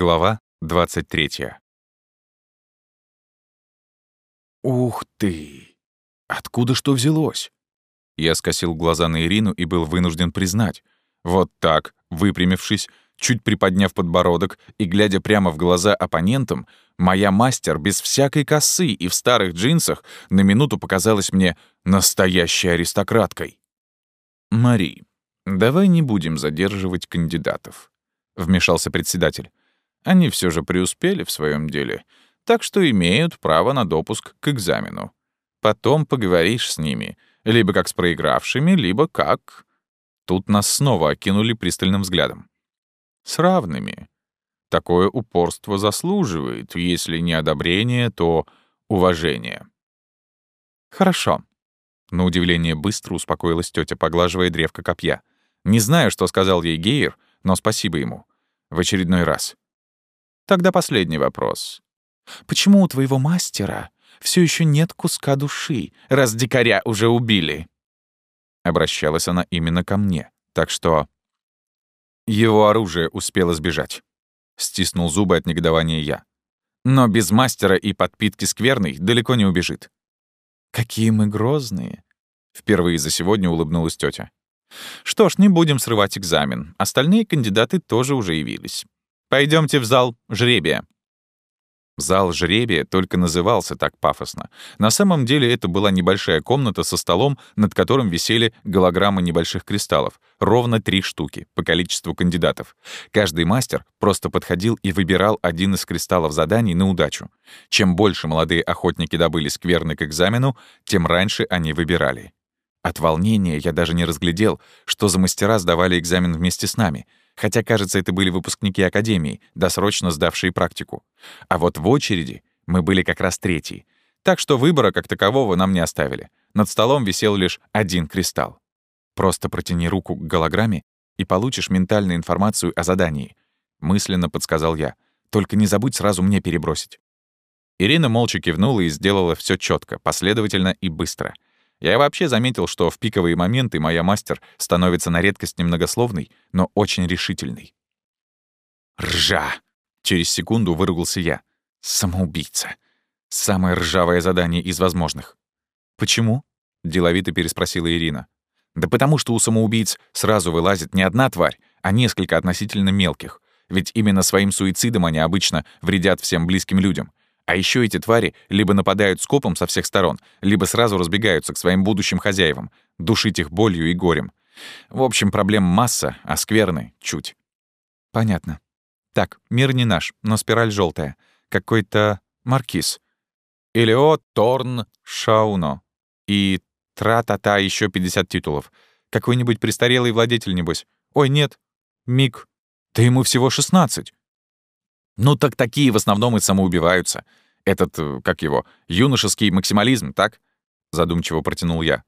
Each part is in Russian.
Глава 23. «Ух ты! Откуда что взялось?» Я скосил глаза на Ирину и был вынужден признать. Вот так, выпрямившись, чуть приподняв подбородок и глядя прямо в глаза оппонентам, моя мастер без всякой косы и в старых джинсах на минуту показалась мне настоящей аристократкой. «Мари, давай не будем задерживать кандидатов», — вмешался председатель. Они все же преуспели в своем деле, так что имеют право на допуск к экзамену. Потом поговоришь с ними, либо как с проигравшими, либо как... Тут нас снова окинули пристальным взглядом. С равными. Такое упорство заслуживает, если не одобрение, то уважение. Хорошо. На удивление быстро успокоилась тетя, поглаживая древко копья. Не знаю, что сказал ей Гейер, но спасибо ему. В очередной раз. Тогда последний вопрос. Почему у твоего мастера все еще нет куска души, раз дикаря уже убили?» Обращалась она именно ко мне, так что... Его оружие успело сбежать. Стиснул зубы от негодования я. Но без мастера и подпитки скверной далеко не убежит. «Какие мы грозные!» Впервые за сегодня улыбнулась тетя. «Что ж, не будем срывать экзамен. Остальные кандидаты тоже уже явились. Пойдемте в зал жребия». Зал жребия только назывался так пафосно. На самом деле это была небольшая комната со столом, над которым висели голограммы небольших кристаллов. Ровно три штуки, по количеству кандидатов. Каждый мастер просто подходил и выбирал один из кристаллов заданий на удачу. Чем больше молодые охотники добыли скверны к экзамену, тем раньше они выбирали. От волнения я даже не разглядел, что за мастера сдавали экзамен вместе с нами — хотя, кажется, это были выпускники Академии, досрочно сдавшие практику. А вот в очереди мы были как раз третьи, так что выбора как такового нам не оставили. Над столом висел лишь один кристалл. Просто протяни руку к голограмме и получишь ментальную информацию о задании. Мысленно подсказал я. Только не забудь сразу мне перебросить. Ирина молча кивнула и сделала все четко, последовательно и быстро — я вообще заметил, что в пиковые моменты моя мастер становится на редкость немногословной, но очень решительной. «Ржа!» — через секунду выругался я. «Самоубийца!» Самое ржавое задание из возможных. «Почему?» — деловито переспросила Ирина. «Да потому что у самоубийц сразу вылазит не одна тварь, а несколько относительно мелких. Ведь именно своим суицидом они обычно вредят всем близким людям. А еще эти твари либо нападают скопом со всех сторон, либо сразу разбегаются к своим будущим хозяевам, душить их болью и горем. В общем, проблем масса, а скверны — чуть. Понятно. Так, мир не наш, но спираль желтая. Какой-то маркиз. Илео Торн Шауно. И тра-та-та еще 50 титулов. Какой-нибудь престарелый владетель, небось. Ой, нет. Миг. Да ему всего 16. Ну так такие в основном и самоубиваются. Этот, э, как его, юношеский максимализм, так? Задумчиво протянул я.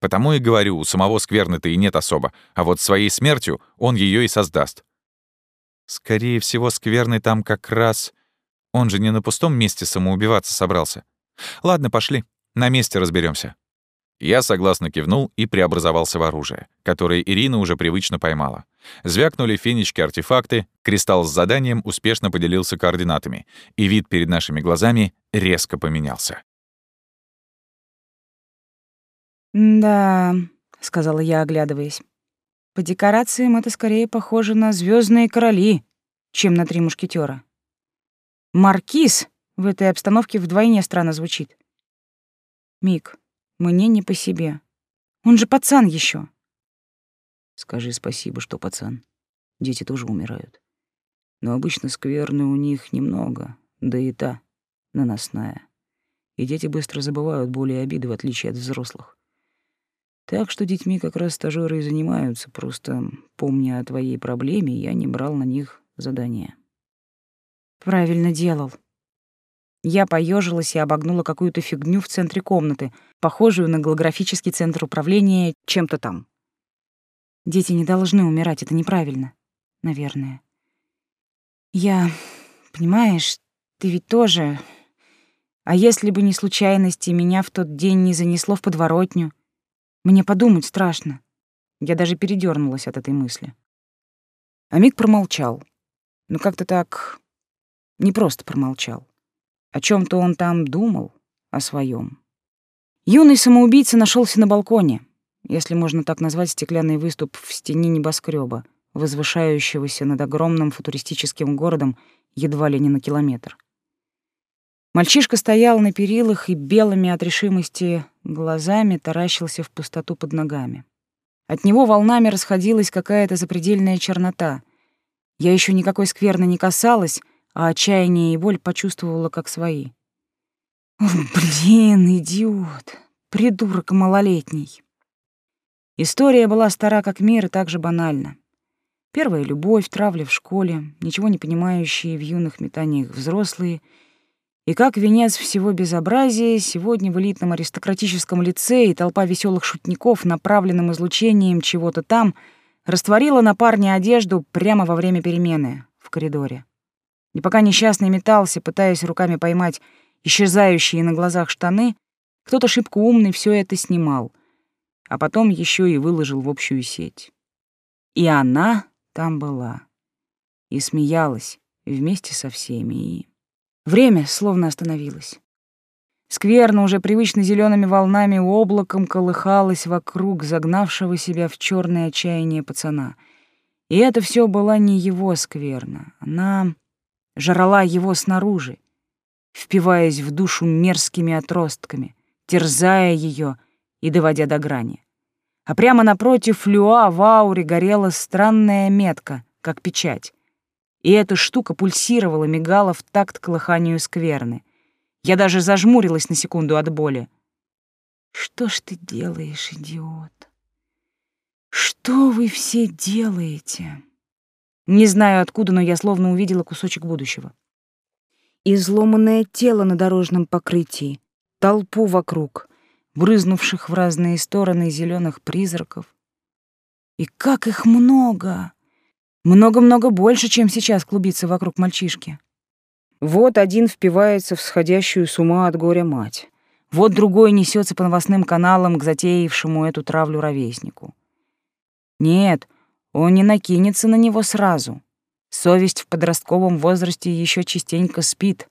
Потому и говорю, у самого скверны-то и нет особо, а вот своей смертью он ее и создаст. Скорее всего, скверный там как раз... Он же не на пустом месте самоубиваться собрался. Ладно, пошли, на месте разберемся. Я согласно кивнул и преобразовался в оружие, которое Ирина уже привычно поймала. Звякнули фенечки-артефакты, кристалл с заданием успешно поделился координатами, и вид перед нашими глазами резко поменялся. «Да», — сказала я, оглядываясь. «По декорациям это скорее похоже на звездные короли, чем на три мушкетера. Маркиз в этой обстановке вдвойне странно звучит. Мик, мне не по себе. Он же пацан еще. Скажи спасибо, что пацан. Дети тоже умирают. Но обычно скверны у них немного, да и та наносная. И дети быстро забывают боли и обиды, в отличие от взрослых. Так что детьми как раз стажёры и занимаются, просто помня о твоей проблеме, я не брал на них задания. Правильно делал. Я поежилась и обогнула какую-то фигню в центре комнаты, похожую на голографический центр управления чем-то там. Дети не должны умирать, это неправильно. Наверное. Я... Понимаешь, ты ведь тоже... А если бы не случайности, меня в тот день не занесло в подворотню? Мне подумать страшно. Я даже передернулась от этой мысли. Амик промолчал. Но как-то так Не просто промолчал. О чем то он там думал, о своем. Юный самоубийца нашелся на балконе, если можно так назвать стеклянный выступ в стене небоскреба, возвышающегося над огромным футуристическим городом едва ли не на километр. Мальчишка стоял на перилах и белыми от решимости глазами таращился в пустоту под ногами. От него волнами расходилась какая-то запредельная чернота. Я еще никакой скверны не касалась, а отчаяние и боль почувствовала как свои. блин, идиот, придурок малолетний. История была стара как мир и также банальна. Первая любовь, травля в школе, ничего не понимающие в юных метаниях взрослые — и как венец всего безобразия, сегодня в элитном аристократическом лицее толпа веселых шутников, направленным излучением чего-то там, растворила на парне одежду прямо во время перемены в коридоре. И пока несчастный метался, пытаясь руками поймать исчезающие на глазах штаны, кто-то шибко умный все это снимал, а потом еще и выложил в общую сеть. И она там была. И смеялась вместе со всеми, и... Время словно остановилось. Скверно уже привычно зелеными волнами облаком колыхалось вокруг загнавшего себя в черное отчаяние пацана. И это все была не его скверна. Она жрала его снаружи, впиваясь в душу мерзкими отростками, терзая ее и доводя до грани. А прямо напротив Люа в ауре горела странная метка, как печать и эта штука пульсировала, мигала в такт колыханию скверны. Я даже зажмурилась на секунду от боли. «Что ж ты делаешь, идиот? Что вы все делаете?» Не знаю откуда, но я словно увидела кусочек будущего. Изломанное тело на дорожном покрытии, толпу вокруг, брызнувших в разные стороны зеленых призраков. И как их много! Много-много больше, чем сейчас клубится вокруг мальчишки. Вот один впивается в сходящую с ума от горя мать. Вот другой несется по новостным каналам к затеявшему эту травлю ровеснику. Нет, он не накинется на него сразу. Совесть в подростковом возрасте еще частенько спит.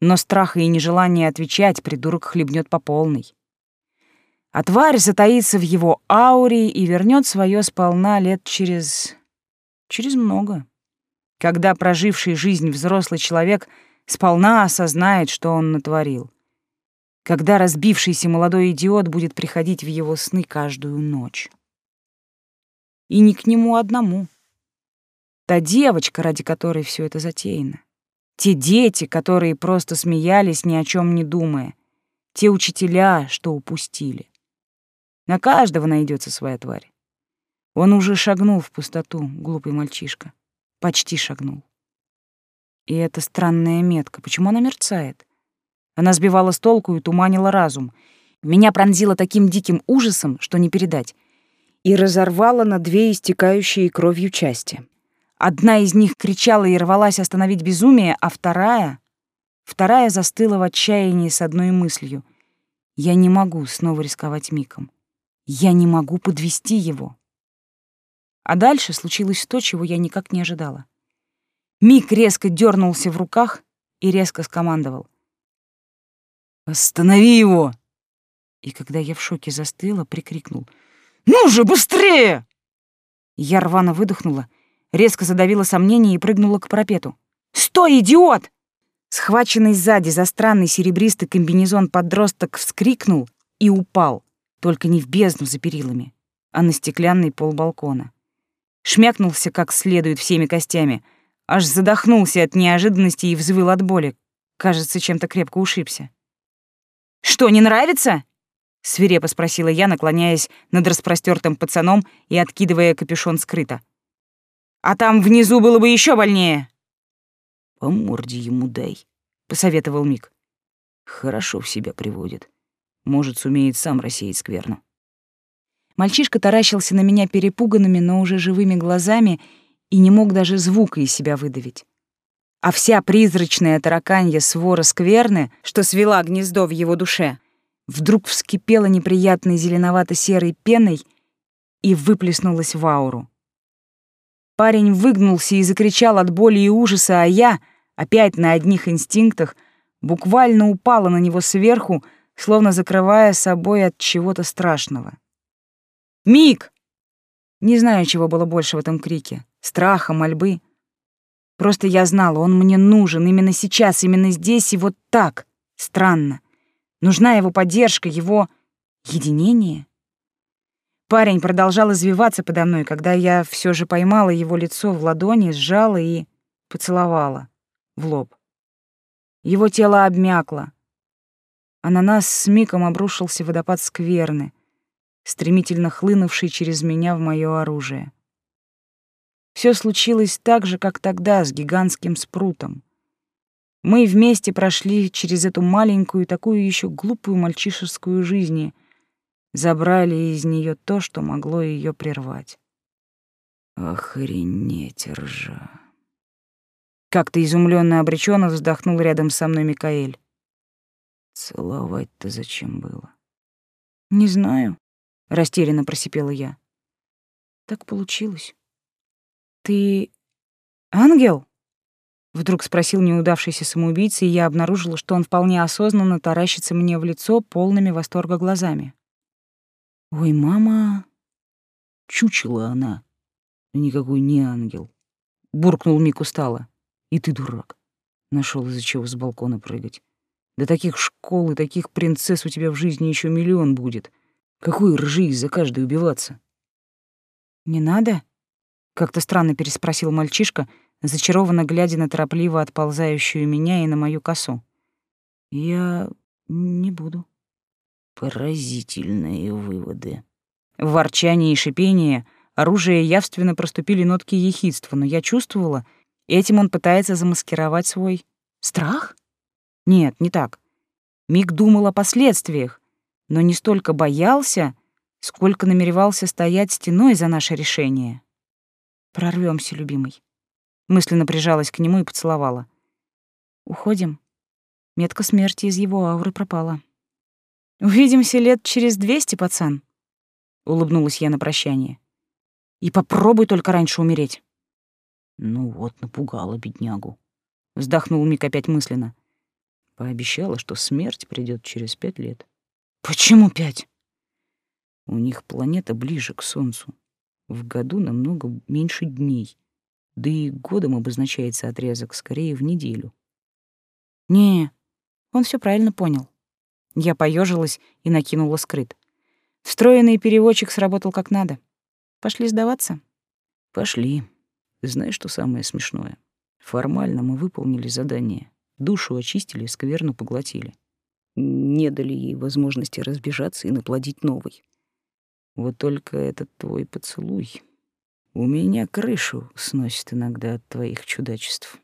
Но страха и нежелание отвечать придурок хлебнет по полной. А тварь затаится в его ауре и вернет свое сполна лет через Через много. Когда проживший жизнь взрослый человек сполна осознает, что он натворил. Когда разбившийся молодой идиот будет приходить в его сны каждую ночь. И не к нему одному. Та девочка, ради которой все это затеяно. Те дети, которые просто смеялись, ни о чем не думая. Те учителя, что упустили. На каждого найдется своя тварь. Он уже шагнул в пустоту, глупый мальчишка. Почти шагнул. И эта странная метка, почему она мерцает? Она сбивала с толку и туманила разум. Меня пронзило таким диким ужасом, что не передать. И разорвала на две истекающие кровью части. Одна из них кричала и рвалась остановить безумие, а вторая... Вторая застыла в отчаянии с одной мыслью. Я не могу снова рисковать Миком. Я не могу подвести его. А дальше случилось то, чего я никак не ожидала. Мик резко дернулся в руках и резко скомандовал. «Останови его!» И когда я в шоке застыла, прикрикнул. «Ну же, быстрее!» Я рвано выдохнула, резко задавила сомнение и прыгнула к парапету. «Стой, идиот!» Схваченный сзади за странный серебристый комбинезон подросток вскрикнул и упал, только не в бездну за перилами, а на стеклянный пол балкона шмякнулся как следует всеми костями, аж задохнулся от неожиданности и взвыл от боли. Кажется, чем-то крепко ушибся. «Что, не нравится?» — свирепо спросила я, наклоняясь над распростертым пацаном и откидывая капюшон скрыто. «А там внизу было бы еще больнее!» «По морде ему дай», — посоветовал Мик. «Хорошо в себя приводит. Может, сумеет сам рассеять скверну». Мальчишка таращился на меня перепуганными, но уже живыми глазами и не мог даже звука из себя выдавить. А вся призрачная тараканья свора скверны, что свела гнездо в его душе, вдруг вскипела неприятной зеленовато-серой пеной и выплеснулась в ауру. Парень выгнулся и закричал от боли и ужаса, а я, опять на одних инстинктах, буквально упала на него сверху, словно закрывая собой от чего-то страшного. «Мик!» Не знаю, чего было больше в этом крике — страха, мольбы. Просто я знала, он мне нужен именно сейчас, именно здесь и вот так. Странно. Нужна его поддержка, его единение. Парень продолжал извиваться подо мной, когда я все же поймала его лицо в ладони, сжала и поцеловала в лоб. Его тело обмякло, а на нас с Миком обрушился водопад скверны, стремительно хлынувший через меня в моё оружие. Все случилось так же, как тогда с гигантским спрутом. Мы вместе прошли через эту маленькую, такую еще глупую мальчишескую жизнь, забрали из нее то, что могло ее прервать. Охренеть, ржа. Как-то изумленно обреченно вздохнул рядом со мной Микаэль. Целовать-то зачем было? Не знаю, растерянно просипела я. Так получилось. Ты ангел? Вдруг спросил неудавшийся самоубийца, и я обнаружила, что он вполне осознанно таращится мне в лицо полными восторга глазами. «Ой, мама...» Чучела она. Никакой не ангел. Буркнул Мик устало. И ты дурак. Нашел из-за чего с балкона прыгать. Да таких школ и таких принцесс у тебя в жизни еще миллион будет. Какой ржи из-за каждой убиваться? Не надо? Как-то странно переспросил мальчишка, зачарованно глядя на торопливо отползающую меня и на мою косу. Я не буду. Поразительные выводы. В ворчании и шипении оружие явственно проступили нотки ехидства, но я чувствовала, этим он пытается замаскировать свой страх? Нет, не так. Миг думал о последствиях, но не столько боялся, сколько намеревался стоять стеной за наше решение. Прорвемся, любимый. Мысленно прижалась к нему и поцеловала. Уходим. Метка смерти из его ауры пропала. Увидимся лет через двести, пацан. Улыбнулась я на прощание. И попробуй только раньше умереть. Ну вот, напугала беднягу. Вздохнул Мик опять мысленно. Пообещала, что смерть придет через пять лет. Почему пять? У них планета ближе к Солнцу. В году намного меньше дней. Да и годом обозначается отрезок скорее в неделю. Не, он все правильно понял. Я поежилась и накинула скрыт. Встроенный переводчик сработал как надо. Пошли сдаваться? Пошли. Знаешь, что самое смешное? Формально мы выполнили задание. Душу очистили, скверну поглотили не дали ей возможности разбежаться и наплодить новый. Вот только этот твой поцелуй у меня крышу сносит иногда от твоих чудачеств.